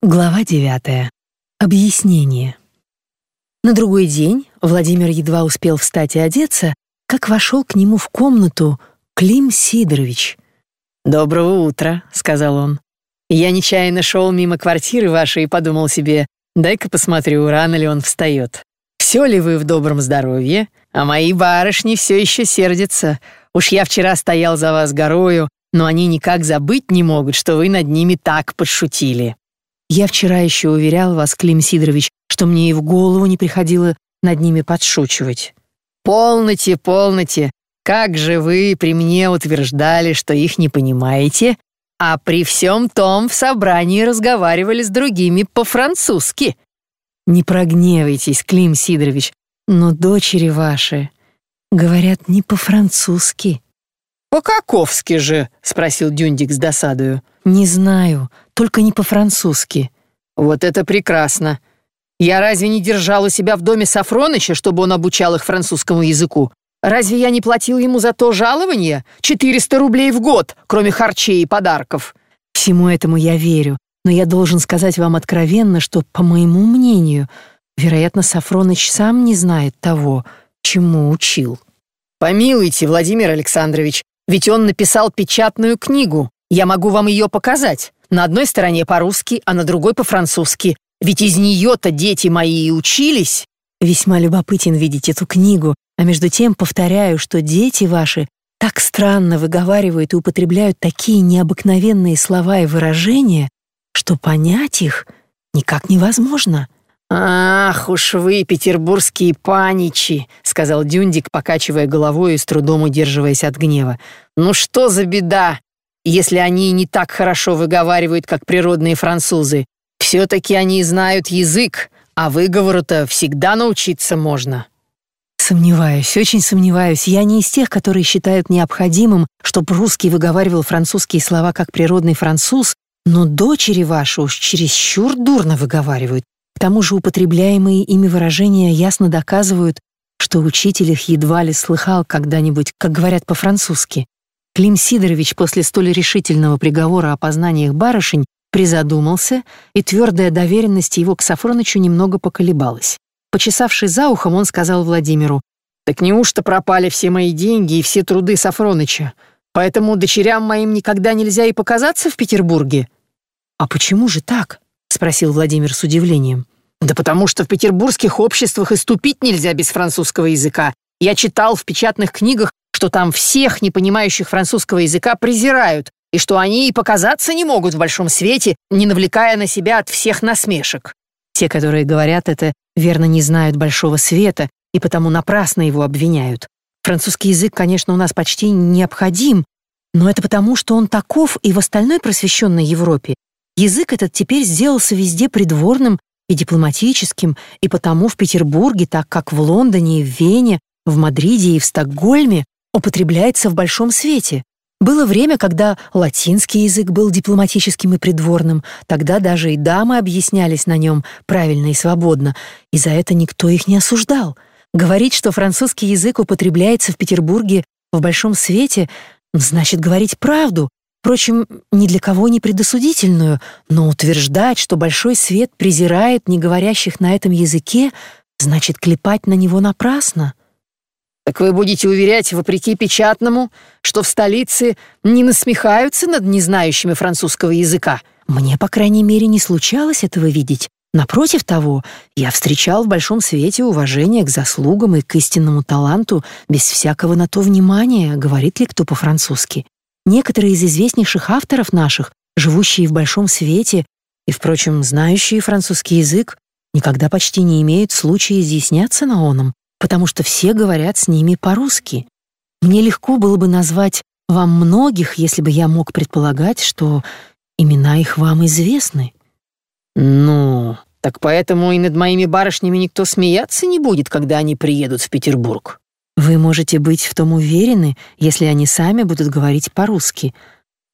Глава 9. Объяснение. На другой день Владимир едва успел встать и одеться, как вошел к нему в комнату Клим Сидорович. «Доброго утра», — сказал он. «Я нечаянно шел мимо квартиры вашей и подумал себе, дай-ка посмотрю, рано ли он встает. Все ли вы в добром здоровье? А мои барышни все еще сердятся. Уж я вчера стоял за вас горою, но они никак забыть не могут, что вы над ними так подшутили. Я вчера еще уверял вас, Клим Сидорович, что мне и в голову не приходило над ними подшучивать. Полноте, полноте. Как же вы при мне утверждали, что их не понимаете, а при всем том в собрании разговаривали с другими по-французски. Не прогневайтесь, Клим Сидорович, но дочери ваши говорят не по-французски. «По-каковски же?» — спросил Дюндик с досадою. «Не знаю, только не по-французски». «Вот это прекрасно! Я разве не держал у себя в доме Сафроныча, чтобы он обучал их французскому языку? Разве я не платил ему за то жалование? 400 рублей в год, кроме харчей и подарков». «Всему этому я верю, но я должен сказать вам откровенно, что, по моему мнению, вероятно, Сафроныч сам не знает того, чему учил». «Помилуйте, Владимир Александрович, ведь он написал печатную книгу. Я могу вам ее показать. На одной стороне по-русски, а на другой по-французски. Ведь из нее-то дети мои и учились. Весьма любопытен видеть эту книгу, а между тем повторяю, что дети ваши так странно выговаривают и употребляют такие необыкновенные слова и выражения, что понять их никак невозможно. «Ах уж вы, петербургские паничи!» — сказал Дюндик, покачивая головой и с трудом удерживаясь от гнева. «Ну что за беда, если они не так хорошо выговаривают, как природные французы? Все-таки они знают язык, а выговору-то всегда научиться можно». Сомневаюсь, очень сомневаюсь. Я не из тех, которые считают необходимым, чтобы русский выговаривал французские слова как природный француз, но дочери ваши уж чересчур дурно выговаривают. К тому же употребляемые ими выражения ясно доказывают, что учитель их едва ли слыхал когда-нибудь, как говорят по-французски. Клим Сидорович после столь решительного приговора о познаниях барышень призадумался, и твердая доверенность его к Сафронычу немного поколебалась. Почесавшись за ухом, он сказал Владимиру, «Так неужто пропали все мои деньги и все труды Сафроныча? Поэтому дочерям моим никогда нельзя и показаться в Петербурге?» «А почему же так?» — спросил Владимир с удивлением. «Да потому что в петербургских обществах и ступить нельзя без французского языка. Я читал в печатных книгах, что там всех, не понимающих французского языка, презирают, и что они и показаться не могут в большом свете, не навлекая на себя от всех насмешек. Те, которые говорят это, верно не знают большого света и потому напрасно его обвиняют. Французский язык, конечно, у нас почти необходим, но это потому, что он таков и в остальной просвещенной Европе, Язык этот теперь сделался везде придворным и дипломатическим, и потому в Петербурге, так как в Лондоне и в Вене, в Мадриде и в Стокгольме, употребляется в большом свете. Было время, когда латинский язык был дипломатическим и придворным, тогда даже и дамы объяснялись на нем правильно и свободно, и за это никто их не осуждал. Говорить, что французский язык употребляется в Петербурге в большом свете, значит говорить правду, Впрочем, ни для кого не предосудительную, но утверждать, что большой свет презирает не говорящих на этом языке, значит клепать на него напрасно. Так вы будете уверять, вопреки печатному, что в столице не насмехаются над незнающими французского языка? Мне, по крайней мере, не случалось этого видеть. Напротив того, я встречал в большом свете уважение к заслугам и к истинному таланту без всякого на то внимания, говорит ли кто по-французски. Некоторые из известнейших авторов наших, живущие в большом свете и, впрочем, знающие французский язык, никогда почти не имеют случая изъясняться на оном, потому что все говорят с ними по-русски. Мне легко было бы назвать вам многих, если бы я мог предполагать, что имена их вам известны. Ну, так поэтому и над моими барышнями никто смеяться не будет, когда они приедут в Петербург. Вы можете быть в том уверены, если они сами будут говорить по-русски,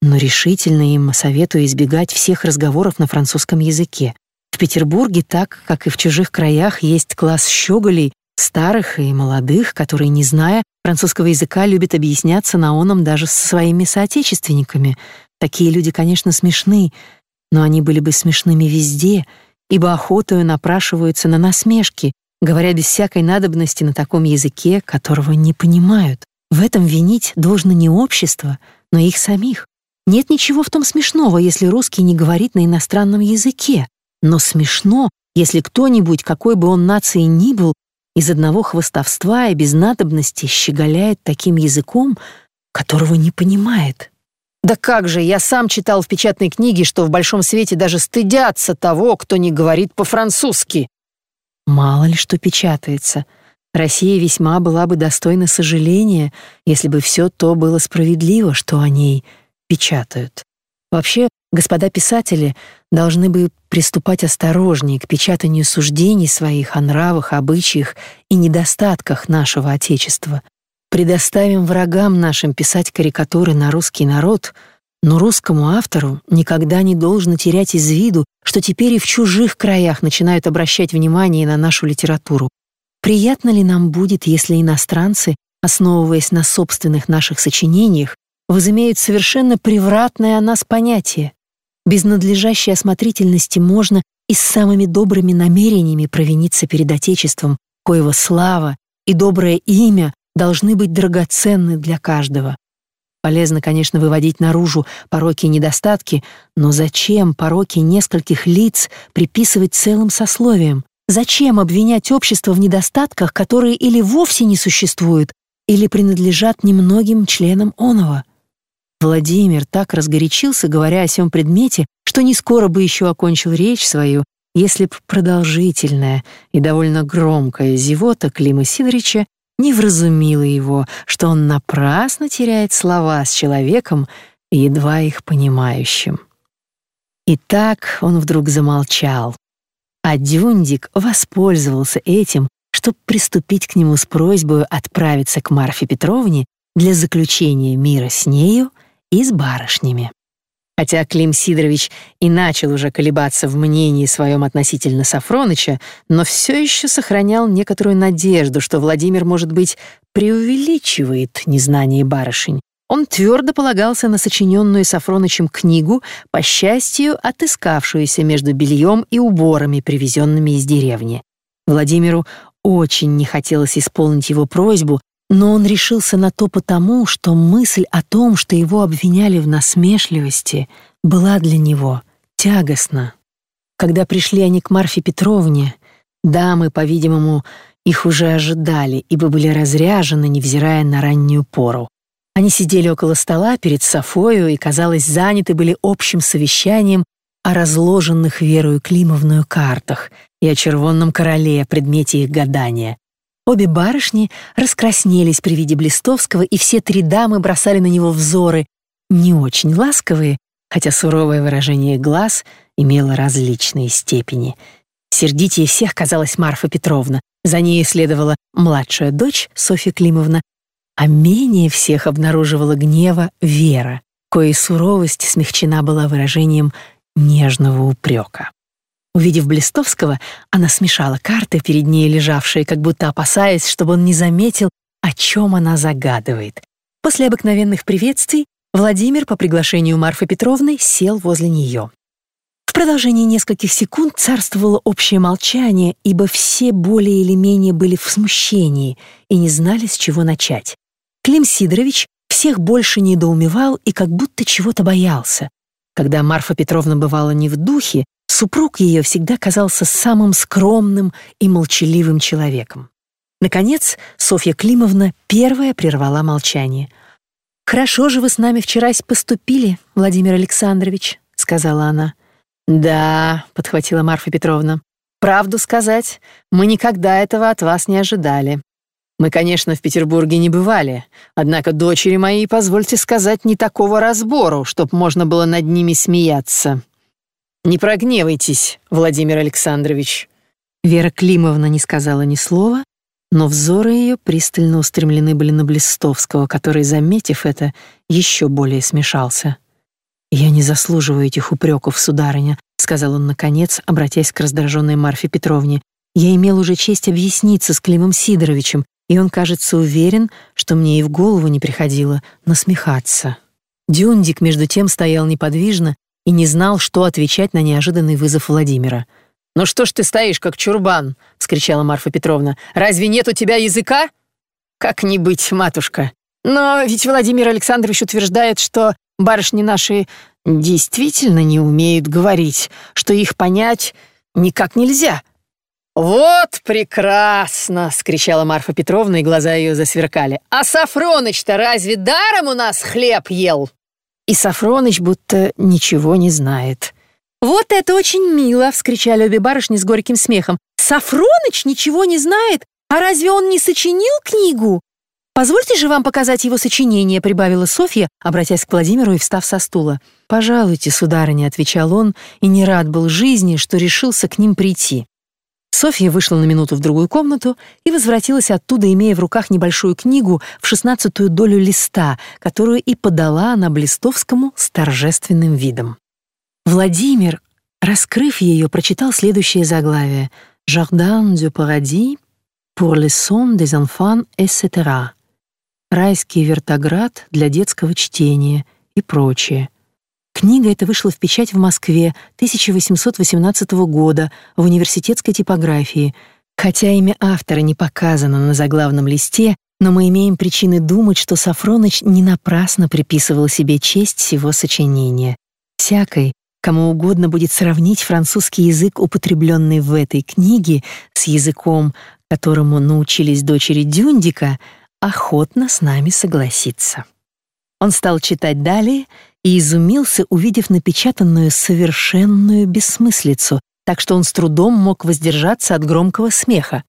но решительно им советую избегать всех разговоров на французском языке. В Петербурге, так как и в чужих краях, есть класс щеголей, старых и молодых, которые, не зная французского языка, любят объясняться на оном даже со своими соотечественниками. Такие люди, конечно, смешны, но они были бы смешными везде, ибо охотою напрашиваются на насмешки, говоря без всякой надобности на таком языке, которого не понимают. В этом винить должно не общество, но их самих. Нет ничего в том смешного, если русский не говорит на иностранном языке, но смешно, если кто-нибудь, какой бы он нации ни был, из одного хвостовства и без надобности щеголяет таким языком, которого не понимает. Да как же, я сам читал в печатной книге, что в большом свете даже стыдятся того, кто не говорит по-французски. Мало ли что печатается. Россия весьма была бы достойна сожаления, если бы все то было справедливо, что о ней печатают. Вообще, господа писатели должны бы приступать осторожнее к печатанию суждений своих о нравах, обычаях и недостатках нашего Отечества. Предоставим врагам нашим писать карикатуры на русский народ, но русскому автору никогда не должно терять из виду, что теперь и в чужих краях начинают обращать внимание на нашу литературу. Приятно ли нам будет, если иностранцы, основываясь на собственных наших сочинениях, возымеют совершенно превратное о нас понятие? Без надлежащей осмотрительности можно и с самыми добрыми намерениями провиниться перед Отечеством, коего слава и доброе имя должны быть драгоценны для каждого. Полезно, конечно, выводить наружу пороки и недостатки, но зачем пороки нескольких лиц приписывать целым сословиям? Зачем обвинять общество в недостатках, которые или вовсе не существуют, или принадлежат немногим членам оного? Владимир так разгорячился, говоря о сём предмете, что не скоро бы еще окончил речь свою, если б продолжительная и довольно громкая зевота Клима Сидорыча не вразумила его, что он напрасно теряет слова с человеком, едва их понимающим. И так он вдруг замолчал, а Дюндик воспользовался этим, чтобы приступить к нему с просьбой отправиться к Марфе Петровне для заключения мира с нею и с барышнями. Хотя Клим Сидорович и начал уже колебаться в мнении своем относительно Сафроныча, но все еще сохранял некоторую надежду, что Владимир, может быть, преувеличивает незнание барышень. Он твердо полагался на сочиненную Сафронычем книгу, по счастью, отыскавшуюся между бельем и уборами, привезенными из деревни. Владимиру очень не хотелось исполнить его просьбу, но он решился на то потому, что мысль о том, что его обвиняли в насмешливости, была для него тягостна. Когда пришли они к Марфе Петровне, дамы, по-видимому, их уже ожидали, ибо были разряжены, невзирая на раннюю пору. Они сидели около стола перед Софою и, казалось, заняты были общим совещанием о разложенных Верою Климовную картах и о червонном короле, предмете их гадания. Обе барышни раскраснелись при виде Блистовского, и все три дамы бросали на него взоры, не очень ласковые, хотя суровое выражение глаз имело различные степени. Сердитее всех казалась Марфа Петровна, за ней следовала младшая дочь Софья Климовна, а менее всех обнаруживала гнева Вера, коей суровость смягчена была выражением нежного упрека. Увидев Блистовского, она смешала карты перед ней лежавшие, как будто опасаясь, чтобы он не заметил, о чем она загадывает. После обыкновенных приветствий Владимир по приглашению Марфы Петровны сел возле нее. В продолжении нескольких секунд царствовало общее молчание, ибо все более или менее были в смущении и не знали, с чего начать. Клим Сидорович всех больше недоумевал и как будто чего-то боялся. Когда Марфа Петровна бывала не в духе, Супруг ее всегда казался самым скромным и молчаливым человеком. Наконец, Софья Климовна первая прервала молчание. «Хорошо же вы с нами вчера поступили, Владимир Александрович», — сказала она. «Да», — подхватила Марфа Петровна. «Правду сказать, мы никогда этого от вас не ожидали. Мы, конечно, в Петербурге не бывали, однако дочери мои, позвольте сказать, не такого разбору, чтоб можно было над ними смеяться. «Не прогневайтесь, Владимир Александрович». Вера Климовна не сказала ни слова, но взоры ее пристально устремлены были на Блистовского, который, заметив это, еще более смешался. «Я не заслуживаю этих упреков, сударыня», — сказал он наконец, обратясь к раздраженной Марфе Петровне. «Я имел уже честь объясниться с Климом Сидоровичем, и он, кажется, уверен, что мне и в голову не приходило насмехаться». Дюндик, между тем, стоял неподвижно и не знал, что отвечать на неожиданный вызов Владимира. «Ну что ж ты стоишь, как чурбан?» — вскричала Марфа Петровна. «Разве нет у тебя языка?» «Как не быть, матушка. Но ведь Владимир Александрович утверждает, что барышни наши действительно не умеют говорить, что их понять никак нельзя». «Вот прекрасно!» — скричала Марфа Петровна, и глаза ее засверкали. «А Сафроныч-то разве даром у нас хлеб ел?» И Сафроныч будто ничего не знает. «Вот это очень мило!» — вскричали обе барышни с горьким смехом. «Сафроныч ничего не знает? А разве он не сочинил книгу?» «Позвольте же вам показать его сочинение», — прибавила Софья, обратясь к Владимиру и встав со стула. «Пожалуйте, сударыня», — отвечал он, и не рад был жизни, что решился к ним прийти. Софья вышла на минуту в другую комнату и возвратилась оттуда, имея в руках небольшую книгу в шестнадцатую долю листа, которую и подала она Блистовскому с торжественным видом. Владимир, раскрыв ее, прочитал следующее заглавие «Jardin du paradis pour les sons des enfants. Райский вертоград для детского чтения и прочее. Книга эта вышла в печать в Москве 1818 года в университетской типографии. Хотя имя автора не показано на заглавном листе, но мы имеем причины думать, что Сафроныч не напрасно приписывал себе честь всего сочинения. Всякой, Кому угодно будет сравнить французский язык, употребленный в этой книге, с языком, которому научились дочери Дюндика, охотно с нами согласиться. Он стал читать далее и изумился, увидев напечатанную совершенную бессмыслицу, так что он с трудом мог воздержаться от громкого смеха.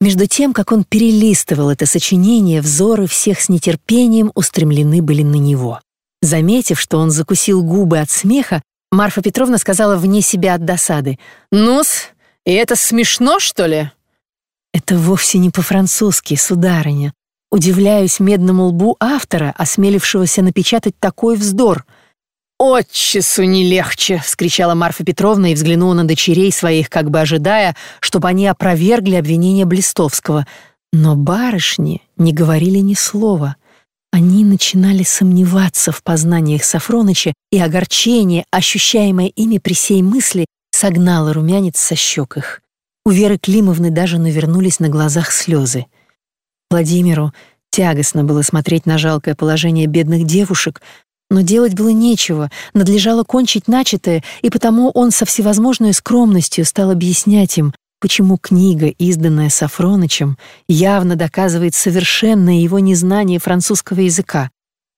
Между тем, как он перелистывал это сочинение, взоры всех с нетерпением устремлены были на него. Заметив, что он закусил губы от смеха, Марфа Петровна сказала вне себя от досады. «Ну-с, и это смешно, что ли?» «Это вовсе не по-французски, сударыня. Удивляюсь медному лбу автора, осмелившегося напечатать такой вздор». «Отчесу не легче!» — вскричала Марфа Петровна и взглянула на дочерей своих, как бы ожидая, чтобы они опровергли обвинение Блистовского. Но барышни не говорили ни слова — они начинали сомневаться в познаниях Сафроныча, и огорчение, ощущаемое ими при сей мысли, согнало румянец со щек их. У Веры Климовны даже навернулись на глазах слезы. Владимиру тягостно было смотреть на жалкое положение бедных девушек, но делать было нечего, надлежало кончить начатое, и потому он со всевозможной скромностью стал объяснять им, почему книга, изданная Сафронычем, явно доказывает совершенное его незнание французского языка.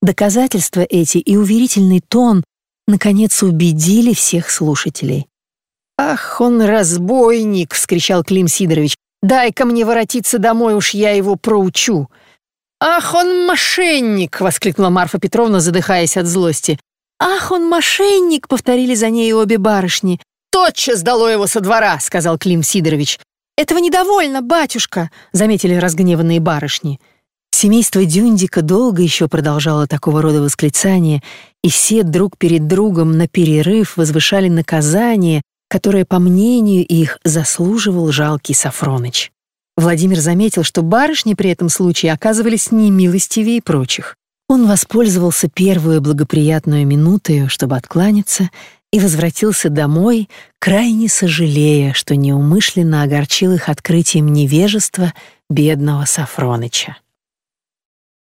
Доказательства эти и уверительный тон наконец убедили всех слушателей. «Ах, он разбойник!» — вскричал Клим Сидорович. «Дай-ка мне воротиться домой, уж я его проучу!» «Ах, он мошенник!» — воскликнула Марфа Петровна, задыхаясь от злости. «Ах, он мошенник!» — повторили за ней обе барышни тотчас дало его со двора», — сказал Клим Сидорович. «Этого недовольно, батюшка», — заметили разгневанные барышни. Семейство Дюндика долго еще продолжало такого рода восклицания, и все друг перед другом на перерыв возвышали наказание, которое, по мнению их, заслуживал жалкий Сафроныч. Владимир заметил, что барышни при этом случае оказывались немилостивее прочих. Он воспользовался первую благоприятную минутою, чтобы откланяться, и возвратился домой, крайне сожалея, что неумышленно огорчил их открытием невежества бедного Сафроныча.